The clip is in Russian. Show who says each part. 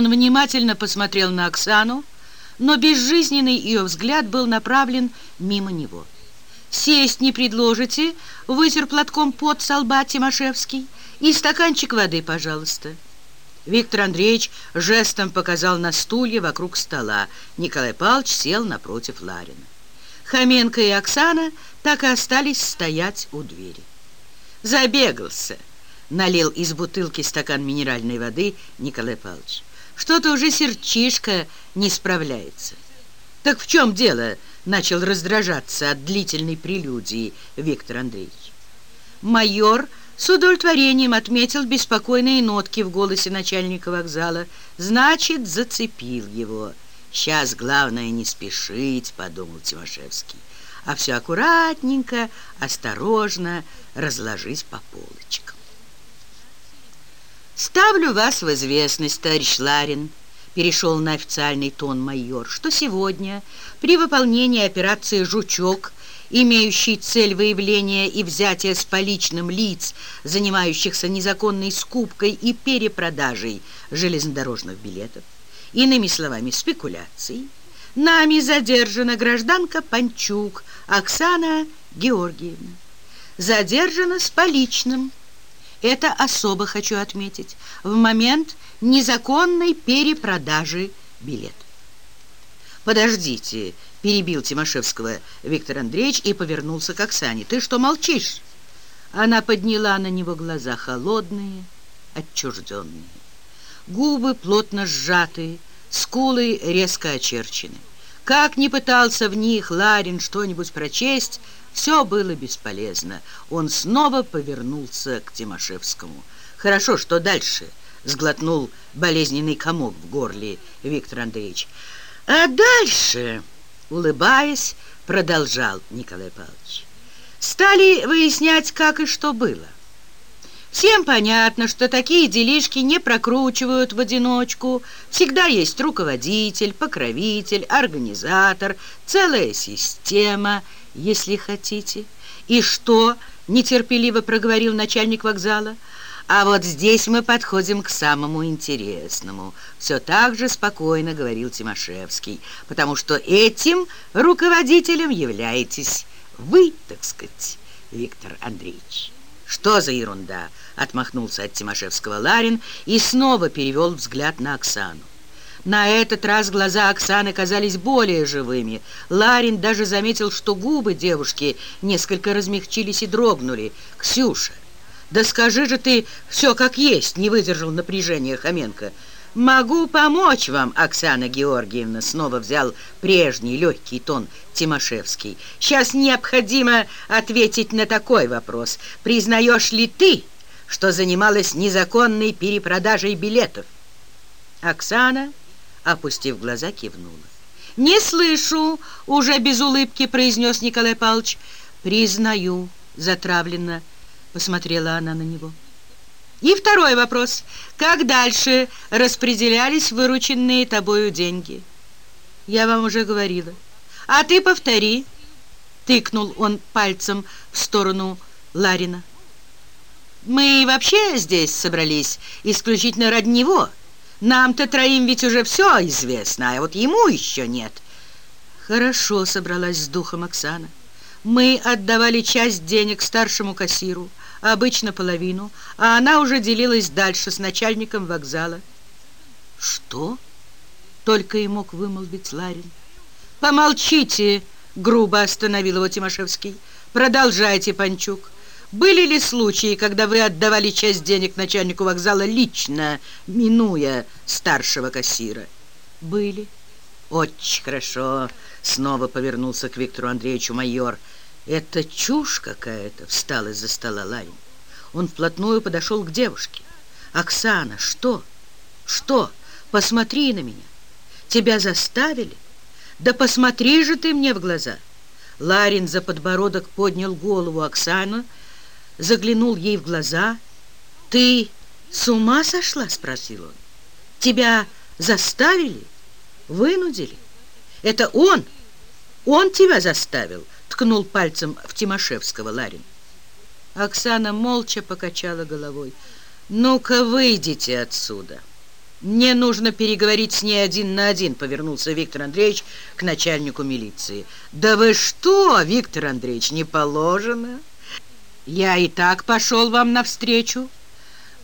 Speaker 1: Он внимательно посмотрел на Оксану, но безжизненный ее взгляд был направлен мимо него. «Сесть не предложите?» — вытер платком пот со лба Тимошевский. «И стаканчик воды, пожалуйста». Виктор Андреевич жестом показал на стулья вокруг стола. Николай Павлович сел напротив Ларина. Хоменко и Оксана так и остались стоять у двери. «Забегался!» — налил из бутылки стакан минеральной воды Николай Павлович. «Что-то уже серчишка не справляется». «Так в чем дело?» — начал раздражаться от длительной прелюдии Виктор Андреевич. Майор с удовлетворением отметил беспокойные нотки в голосе начальника вокзала. Значит, зацепил его. «Сейчас главное не спешить», — подумал Тимошевский, «а все аккуратненько, осторожно разложить по полочкам». «Ставлю вас в известность, товарищ Ларин», перешел на официальный тон майор, что сегодня при выполнении операции «Жучок» имеющий цель выявления и взятия с поличным лиц, занимающихся незаконной скупкой и перепродажей железнодорожных билетов, иными словами, спекуляцией, нами задержана гражданка Панчук Оксана Георгиевна. Задержана с поличным. Это особо хочу отметить в момент незаконной перепродажи билетов. «Подождите», — перебил Тимошевского Виктор Андреевич и повернулся к Оксане. «Ты что молчишь?» Она подняла на него глаза холодные, отчужденные. Губы плотно сжатые, скулы резко очерчены. Как ни пытался в них Ларин что-нибудь прочесть, все было бесполезно. Он снова повернулся к Тимошевскому. «Хорошо, что дальше?» — сглотнул болезненный комок в горле Виктор Андреевич. А дальше, улыбаясь, продолжал Николай Павлович, стали выяснять, как и что было. Всем понятно, что такие делишки не прокручивают в одиночку. Всегда есть руководитель, покровитель, организатор, целая система, если хотите. И что, нетерпеливо проговорил начальник вокзала, а вот здесь мы подходим к самому интересному. Все так же спокойно говорил Тимошевский, потому что этим руководителем являетесь вы, так сказать, Виктор Андреевич. Что за ерунда? Отмахнулся от Тимошевского Ларин и снова перевел взгляд на Оксану. На этот раз глаза Оксаны казались более живыми. Ларин даже заметил, что губы девушки несколько размягчились и дрогнули. «Ксюша, «Да скажи же ты все как есть», — не выдержал напряжения Хоменко. «Могу помочь вам, Оксана Георгиевна», — снова взял прежний легкий тон Тимошевский. «Сейчас необходимо ответить на такой вопрос. Признаешь ли ты, что занималась незаконной перепродажей билетов?» Оксана, опустив глаза, кивнула. «Не слышу», — уже без улыбки произнес Николай Павлович. «Признаю», — затравленно, — Посмотрела она на него. И второй вопрос. Как дальше распределялись вырученные тобою деньги? Я вам уже говорила. А ты повтори. Тыкнул он пальцем в сторону Ларина. Мы вообще здесь собрались исключительно ради него. Нам-то троим ведь уже все известно, а вот ему еще нет. Хорошо собралась с духом Оксана. Мы отдавали часть денег старшему кассиру, обычно половину, а она уже делилась дальше с начальником вокзала. «Что?» — только и мог вымолвить Ларин. «Помолчите!» — грубо остановил его Тимошевский. «Продолжайте, Панчук. Были ли случаи, когда вы отдавали часть денег начальнику вокзала лично, минуя старшего кассира?» «Были». «Очень хорошо!» — снова повернулся к Виктору Андреевичу майор — «Это чушь какая-то!» — встал из-за стола Ларин. Он вплотную подошел к девушке. «Оксана, что? Что? Посмотри на меня! Тебя заставили? Да посмотри же ты мне в глаза!» Ларин за подбородок поднял голову Оксаны, заглянул ей в глаза. «Ты с ума сошла?» — спросил он. «Тебя заставили? Вынудили? Это он? Он тебя заставил?» Ткнул пальцем в Тимошевского Ларин. Оксана молча покачала головой. «Ну-ка, выйдите отсюда!» «Мне нужно переговорить с ней один на один», — повернулся Виктор Андреевич к начальнику милиции. «Да вы что, Виктор Андреевич, не положено? Я и так пошел вам навстречу».